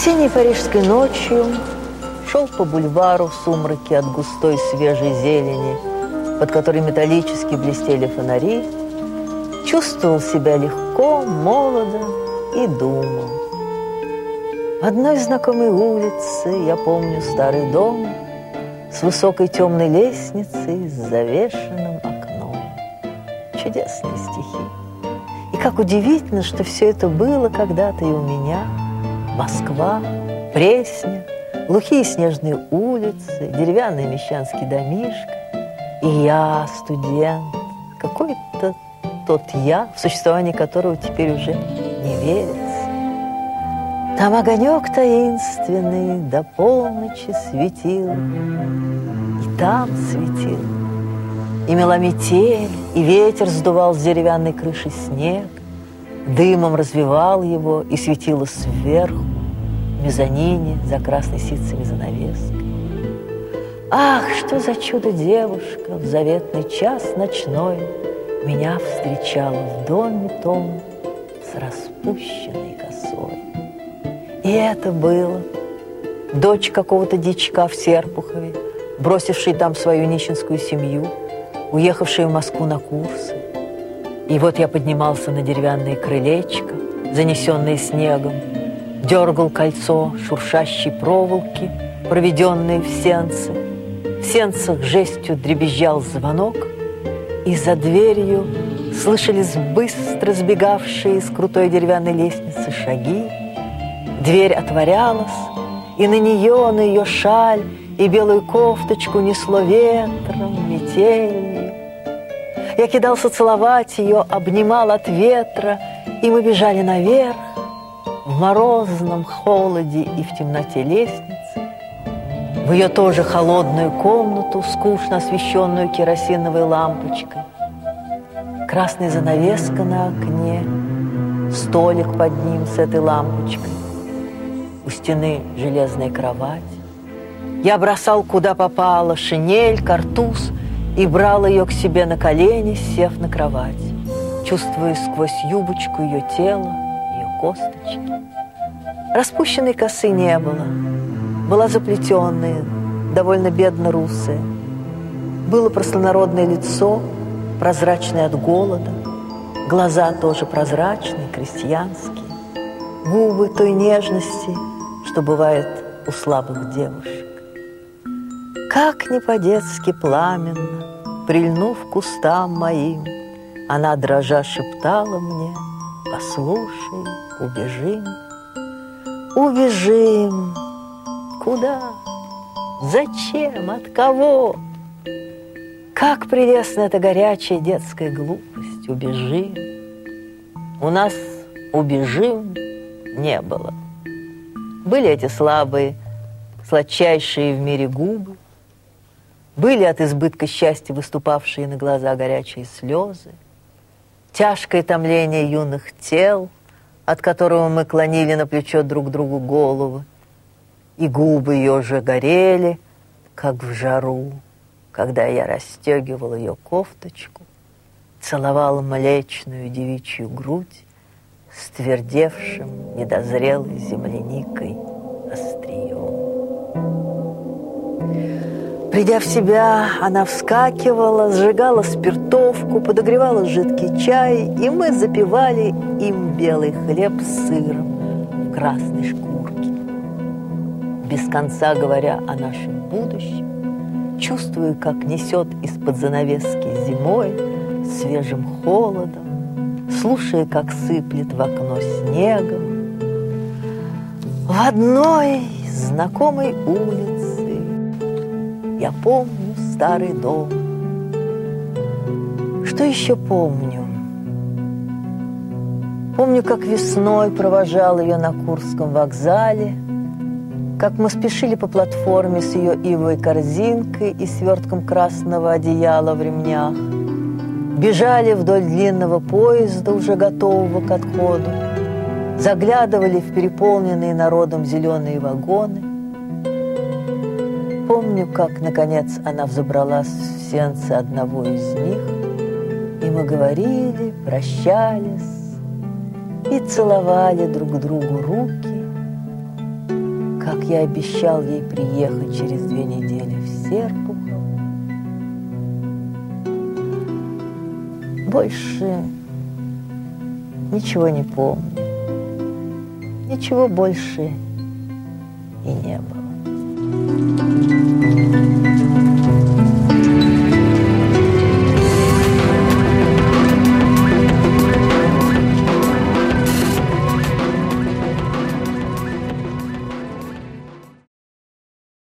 Осенней парижской ночью шел по бульвару в сумраке от густой свежей зелени, под которой металлически блестели фонари, чувствовал себя легко, молодо и думал. Одной знакомой улице я помню старый дом с высокой темной лестницей, с завешенным окном. Чудесные стихи. И как удивительно, что все это было когда-то и у меня. Москва, Пресня, глухие снежные улицы, деревянный мещанский домишко. И я, студент, какой-то тот я, в существовании которого теперь уже не верится. Там огонек таинственный до полночи светил, и там светил. И мела метель, и ветер сдувал с деревянной крыши снег, дымом развивал его и светило сверху, мезонине за красной ситцами занавеской. Ах, что за чудо девушка в заветный час ночной Меня встречала в доме том с распущенной косой. И это было дочь какого-то дичка в Серпухове, бросившей там свою нищенскую семью, уехавшей в Москву на курсы. И вот я поднимался на деревянное крылечко, занесенное снегом, дергал кольцо шуршащей проволоки, проведенной в сенце. В сенцах жестью дребезжал звонок, и за дверью слышались быстро сбегавшие с крутой деревянной лестницы шаги. Дверь отворялась, и на нее, на ее шаль и белую кофточку несло ветром, метелью. Я кидался целовать ее, обнимал от ветра, и мы бежали наверх, в морозном холоде и в темноте лестницы, в ее тоже холодную комнату, скучно освещенную керосиновой лампочкой. Красная занавеска на окне, столик под ним с этой лампочкой, у стены железная кровать. Я бросал куда попало шинель, картуз и брал ее к себе на колени, сев на кровать, чувствуя сквозь юбочку ее тело, косточки. Распущенной косы не было, была заплетенная, довольно бедно русая. Было простонародное лицо, прозрачное от голода, глаза тоже прозрачные, крестьянские, губы той нежности, что бывает у слабых девушек. Как не по-детски пламенно, прильнув к кустам моим, она дрожа шептала мне, послушай, убежим. Убежим. Куда? Зачем? От кого? Как прелестна эта горячая детская глупость. Убежим. У нас убежим не было. Были эти слабые, сладчайшие в мире губы, были от избытка счастья выступавшие на глаза горячие слезы, тяжкое томление юных тел – от которого мы клонили на плечо друг другу головы, и губы ее же горели, как в жару, когда я расстегивал ее кофточку, целовал млечную девичью грудь с твердевшим недозрелой земляникой острием. Придя в себя, она вскакивала, сжигала спиртовку, подогревала жидкий чай, и мы запивали им белый хлеб с сыром в красной шкурке. Без конца говоря о нашем будущем, чувствую, как несет из-под занавески зимой свежим холодом, слушая, как сыплет в окно снегом. В одной знакомой улице я помню старый дом. Что еще помню? Помню, как весной провожал ее на Курском вокзале, как мы спешили по платформе с ее ивой корзинкой и свертком красного одеяла в ремнях, бежали вдоль длинного поезда, уже готового к отходу, заглядывали в переполненные народом зеленые вагоны, помню, как, наконец, она взобралась в сеансы одного из них, и мы говорили, прощались и целовали друг другу руки, как я обещал ей приехать через две недели в Серпухов. Больше ничего не помню, ничего больше и не было. Música